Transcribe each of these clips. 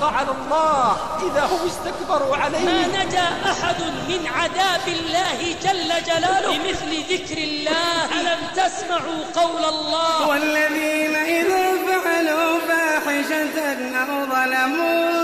الحق على الله إذا هم استكبروا ما عليه نجا أحد من عذاب الله جل جلاله بمثل ذكر الله. ألم تسمعوا قول الله؟ والذين إذا فعلوا فاحشة أو ظلموا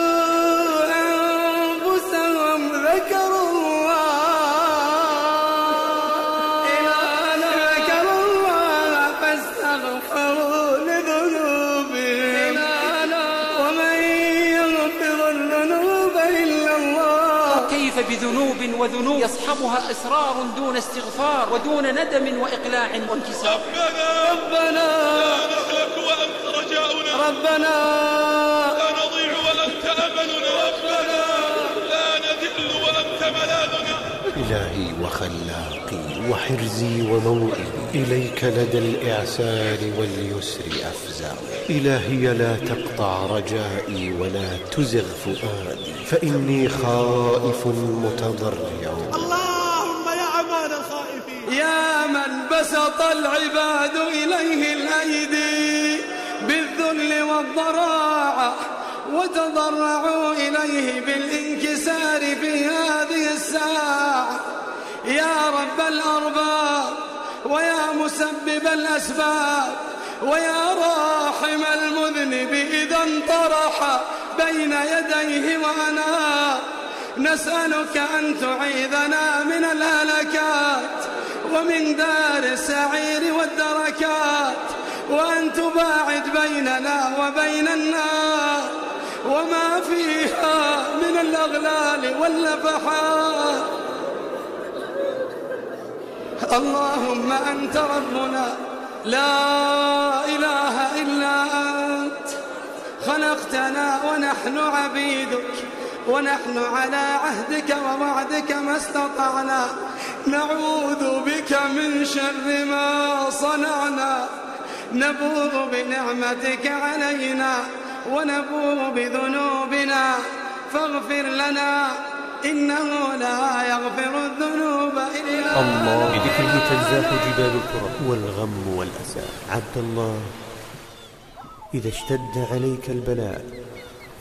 وذنوب. يصحبها إصرار دون استغفار ودون ندم وإقلاع وانكسار. ربنا. ربنا. لا نهلك وأنت رجاؤنا. ربنا. لا نضيع وأنت أملنا ربنا لا نذل وأنت ملاذنا إلهي وخلاقي وحرزي وموئلي إليك لدى الإعسار واليسر أفزع. إلهي لا تقطع رجائي ولا تزغ فؤادي فإني خائف متضرع. اللهم يا أمان الخائفين. يا من بسط العباد إليه الأيدي بالذل والضراعة وتضرعوا إليه بالانكسار في هذه الساعة. يا رب الأرباب ويا مسبب الأسباب ويا راحم المذنب إذا انطرح بين يديه وأنا. نسألك أن تعيذنا من الهلكات ومن دار السعير والدركات وأن تباعد بيننا وبين النار وما فيها من الأغلال والنفحات اللهم أنت ربنا لا إله إلا أنت. خلقتنا ونحن عبيدك ونحن على عهدك ووعدك ما استطعنا. نعوذ بك من شر ما صنعنا. نبوء بنعمتك علينا. ونبوء بذنوبنا. فاغفر لنا إنه لا يغفر الذنوب إلا الله. بذكره تنزاح جبال الكرب والغم والأسى. عبد الله إذا اشتد عليك البلاء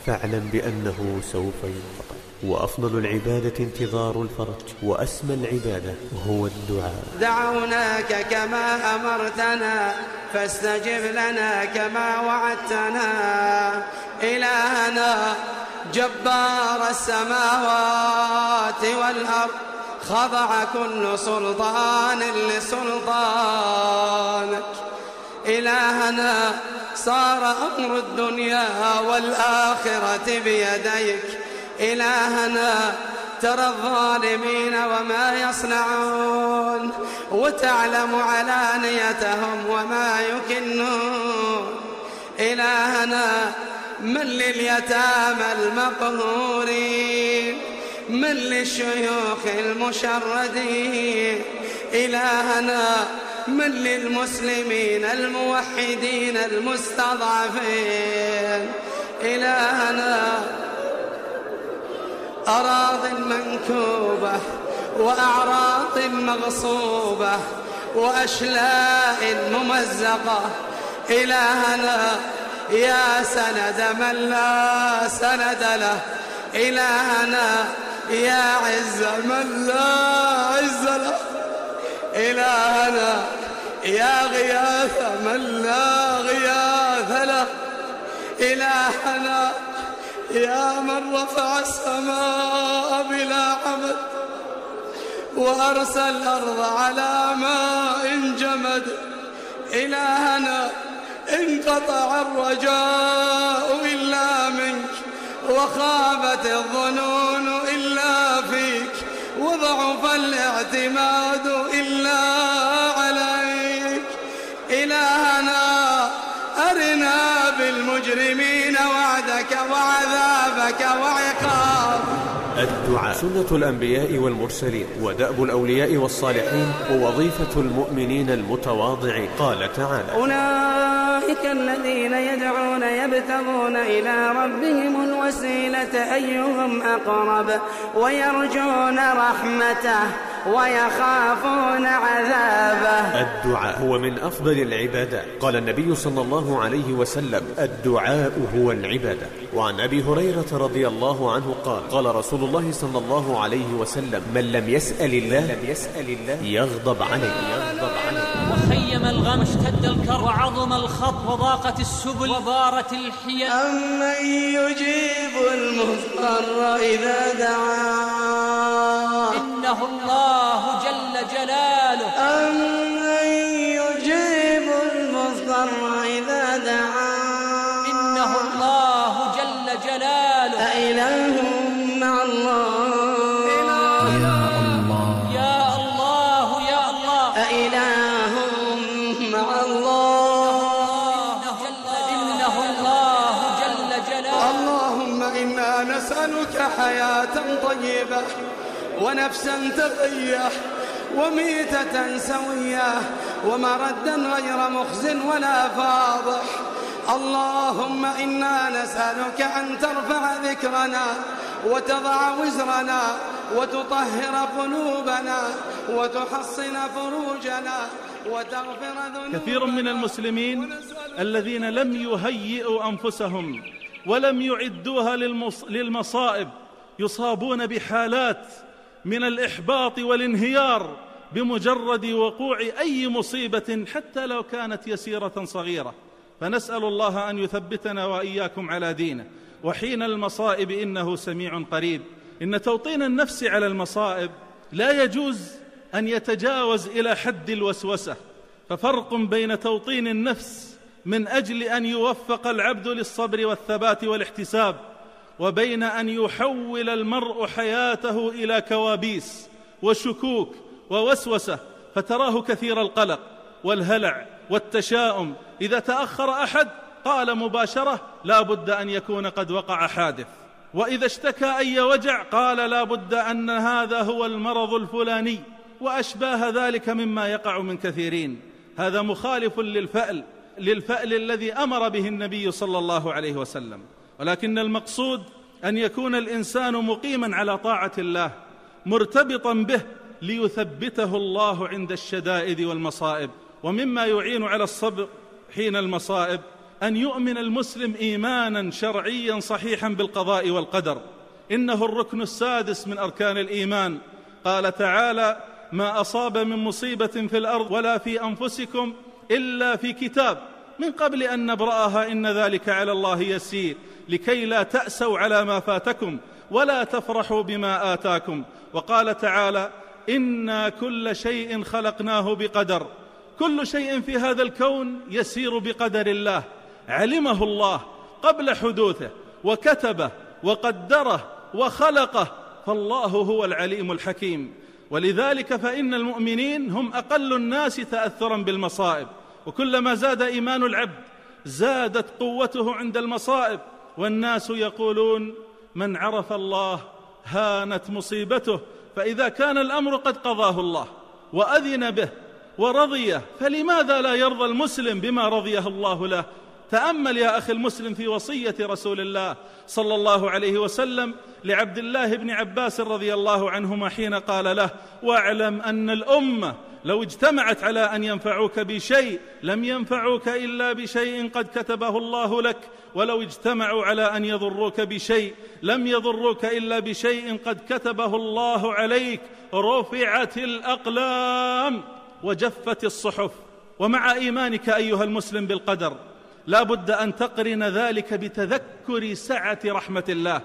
فاعلم بأنه سوف ينقطع. وأفضل العبادة انتظار الفرج وأسمى العبادة هو الدعاء. دعوناك كما أمرتنا فاستجب لنا كما وعدتنا. إلهنا جبار السماوات والأرض خضع كل سلطان لسلطانك. إلهنا صار أمر الدنيا والآخرة بيديك. إلهنا ترى الظالمين وما يصنعون وتعلم علانيتهم وما يكنون. إلهنا من لليتامى المقهورين من للشيوخ المشردين. إلهنا من للمسلمين الموحدين المستضعفين. إلهنا أراض منكوبة وأعراض مغصوبة وأشلاء ممزقة. إلهنا يا سند من لا سند له. إلهنا يا عز من لا عز له. إلهنا يا غياث من لا غياث له. إلهنا يا من رفع السماء بلا عمد وأرسل الأرض على ماء جمد. إلهنا انقطع الرجاء إلا منك وخابت الظنون إلا فيك وضعف الاعتماد إلا بالمجرمين وعدك وعذابك وعقابك الدعاء. سنة الأنبياء والمرسلين ودأب الأولياء والصالحين ووظيفة المؤمنين المتواضعين. قال تعالى أولئك الذين يدعون يبتغون إلى ربهم الوسيلة أيهم أقرب ويرجون رحمته. ويخافون عذابه. الدعاء هو من أفضل العبادات. قال النبي صلى الله عليه وسلم الدعاء هو العبادة. وعن أبي هريرة رضي الله عنه قال قال رسول الله صلى الله عليه وسلم من لم يسأل الله لم يسأل الله يغضب عليه. يغضب عليه وخيم الغم اشتد الكر وعظم الخط وضاقت السبل وبارت الحيل. أمن يجيب المضطر إذا دعاه إنه الله جل جلاله. أمن يجيب المضطر إذا دعاه إنه الله جل جلاله. أإله مع الله. يا الله. يا الله. أإله مع الله. إنه الله جل جلاله. اللهم إنا نسألك حياة طيبة. ونفسا تقية وميتة سوية ومردا غير مخز ولا فاضح. اللهم إنا نسألك أن ترفع ذكرنا وتضع وزرنا وتطهر قلوبنا وتحصن فروجنا وتغفر ذنوبنا. كثير من المسلمين الذين لم يهيئوا أنفسهم ولم يعدوها للمص... للمصائب يصابون بحالات من الإحباط والانهيار بمجرد وقوع أي مصيبة حتى لو كانت يسيرة صغيرة. فنسأل الله أن يثبتنا وإياكم على دينه. وحين المصائب إنه سميع قريب. إن توطين النفس على المصائب لا يجوز أن يتجاوز إلى حد الوسوسة. ففرق بين توطين النفس من أجل أن يوفق العبد للصبر والثبات والاحتساب. وبين أن يحول المرء حياته إلى كوابيس وشكوك ووسوسة فتراه كثير القلق والهلع والتشاؤم. إذا تأخر أحد قال مباشرة لا بد أن يكون قد وقع حادث. وإذا اشتكى اي وجع قال لا بد أن هذا هو المرض الفلاني وأشباه ذلك مما يقع من كثيرين. هذا مخالف للفأل للفأل الذي أمر به النبي صلى الله عليه وسلم. ولكن المقصود أن يكون الإنسان مقيما على طاعة الله مرتبطا به ليثبته الله عند الشدائد والمصائب ومما يعين على الصبر حين المصائب أن يؤمن المسلم إيمانا شرعيا صحيحا بالقضاء والقدر. إنه الركن السادس من أركان الإيمان. قال تعالى ما أصاب من مصيبة في الأرض ولا في أنفسكم إلا في كتاب من قبل أن نبرأها إن ذلك على الله يسير. لكي لا تأسوا على ما فاتكم ولا تفرحوا بما آتاكم. وقال تعالى أنا كل شيء خلقناه بقدر. كل شيء في هذا الكون يسير بقدر الله. علمه الله قبل حدوثه وكتبه وقدره وخلقه. فالله هو العليم الحكيم. ولذلك فإن المؤمنين هم أقل الناس تاثرا بالمصائب. وكلما زاد إيمان العبد زادت قوته عند المصائب. والناس يقولون من عرف الله هانت مصيبته فإذا كان الأمر قد قضاه الله وأذن به ورضيه فلماذا لا يرضى المسلم بما رضيه الله له؟ تأمل يا أخي المسلم في وصية رسول الله صلى الله عليه وسلم لعبد الله بن عباس رضي الله عنهما حين قال له واعلم أن الأمة لو اجتمعت على أن ينفعوك بشيء لم ينفعوك إلا بشيء قد كتبه الله لك. ولو اجتمعوا على أن يضروك بشيء لم يضروك إلا بشيء قد كتبه الله عليك. رفعت الأقلام وجفت الصحف. ومع إيمانك أيها المسلم بالقدر لا بد أن تقرن ذلك بتذكر سعة رحمة الله.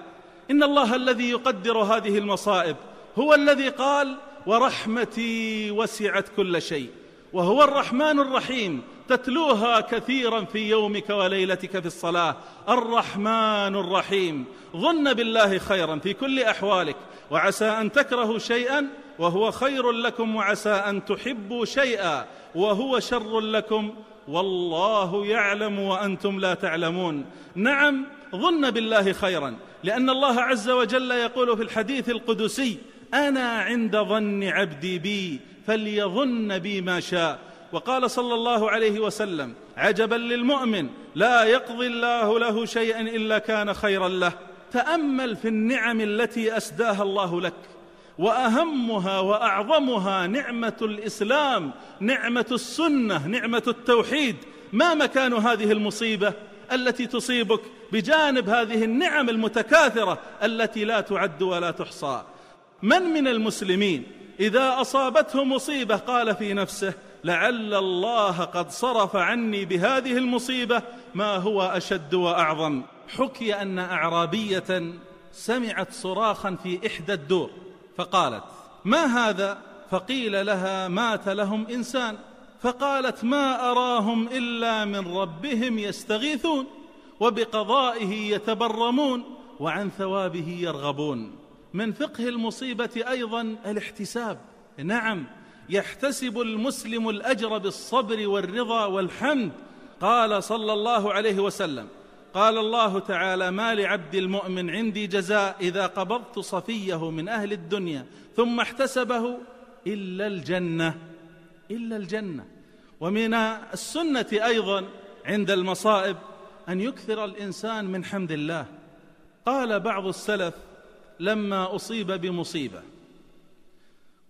إن الله الذي يقدر هذه المصائب هو الذي قال ورحمتي وسعت كل شيء. وهو الرحمن الرحيم. تتلوها كثيرا في يومك وليلتك في الصلاة. الرحمن الرحيم. ظن بالله خيرا في كل أحوالك. وعسى أن تكرهوا شيئا. وهو خير لكم وعسى أن تحبوا شيئا. وهو شر لكم. والله يعلم وأنتم لا تعلمون. نعم ظن بالله خيرا. لأن الله عز وجل يقول في الحديث القدسي أنا عند ظن عبدي بي فليظن بي ما شاء. وقال صلى الله عليه وسلم عجبا للمؤمن لا يقضي الله له شيئا إلا كان خيرا له. تأمل في النعم التي أسداها الله لك. وأهمها وأعظمها نعمة الإسلام نعمة السنة نعمة التوحيد. ما مكان هذه المصيبة التي تصيبك بجانب هذه النعم المتكاثرة التي لا تعد ولا تحصى؟ من من المسلمين؟ إذا أصابته مصيبة قال في نفسه لعل الله قد صرف عني بهذه المصيبة ما هو أشد وأعظم؟ حكي أن أعرابية سمعت صراخا في إحدى الدور فقالت ما هذا؟ فقيل لها مات لهم إنسان. فقالت ما أراهم إلا من ربهم يستغيثون وبقضائه يتبرمون وعن ثوابه يرغبون. من فقه المصيبة أيضا الاحتساب. نعم يحتسب المسلم الأجر بالصبر والرضا والحمد. قال صلى الله عليه وسلم قال الله تعالى ما لعبد المؤمن عندي جزاء إذا قبضت صفيه من أهل الدنيا ثم احتسبه إلا الجنة إلا الجنة. ومن السنة أيضا عند المصائب أن يكثر الإنسان من حمد الله. قال بعض السلف لما أصيب بمصيبة.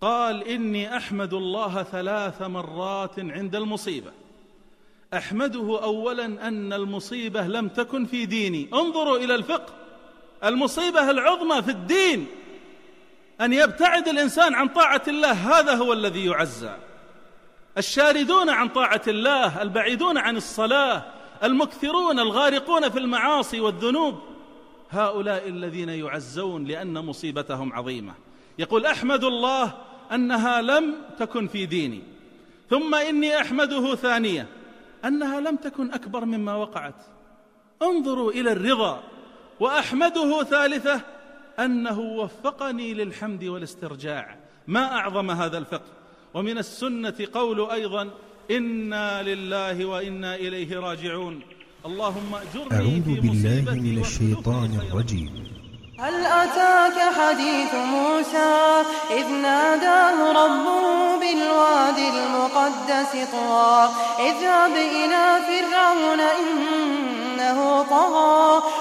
قال إني أحمد الله ثلاث مرات عند المصيبة. أحمده اولا أن المصيبة لم تكن في ديني. انظروا إلى الفقه. المصيبة العظمى في الدين. أن يبتعد الإنسان عن طاعة الله هذا هو الذي يعزى. الشاردون عن طاعة الله البعيدون عن الصلاة المكثرون الغارقون في المعاصي والذنوب. هؤلاء الذين يعزون لأن مصيبتهم عظيمة. يقول أحمد الله أنها لم تكن في ديني. ثم إني أحمده ثانية أنها لم تكن أكبر مما وقعت. انظروا إلى الرضا. وأحمده ثالثة أنه وفقني للحمد والاسترجاع. ما أعظم هذا الفقه. ومن السنة قول أيضا إنا لله وإنا إليه راجعون. اللهم أجرني أعوذ بالله من الشيطان الرجيم. هل أتاك حديث موسى إذ ناداه ربه بالوادي المقدس طوى اذهب إلى فرعون إنه طغى.